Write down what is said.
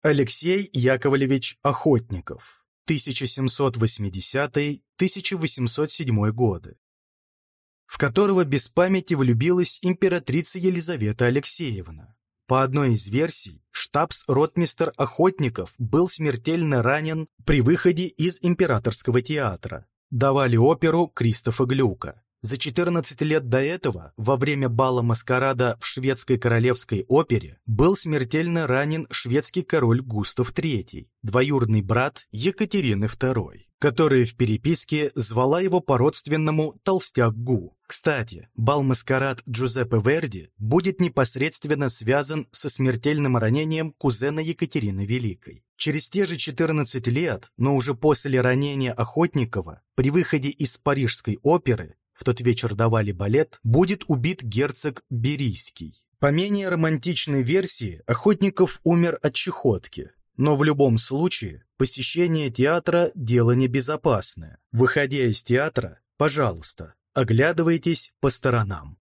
Алексей Яковлевич Охотников, 1780-1807 годы, в которого без памяти влюбилась императрица Елизавета Алексеевна. По одной из версий, штабс-ротмистер Охотников был смертельно ранен при выходе из императорского театра. Давали оперу Кристофа Глюка. За 14 лет до этого, во время бала маскарада в шведской королевской опере, был смертельно ранен шведский король Густав III, двоюродный брат Екатерины II, которая в переписке звала его по-родственному «толстяк Гу». Кстати, бал-маскарад Джузеппе Верди будет непосредственно связан со смертельным ранением кузена Екатерины Великой. Через те же 14 лет, но уже после ранения Охотникова, при выходе из Парижской оперы в тот вечер давали балет, будет убит герцог Берийский. По менее романтичной версии, Охотников умер от чехотки, но в любом случае посещение театра – дело небезопасное. Выходя из театра, пожалуйста, оглядывайтесь по сторонам.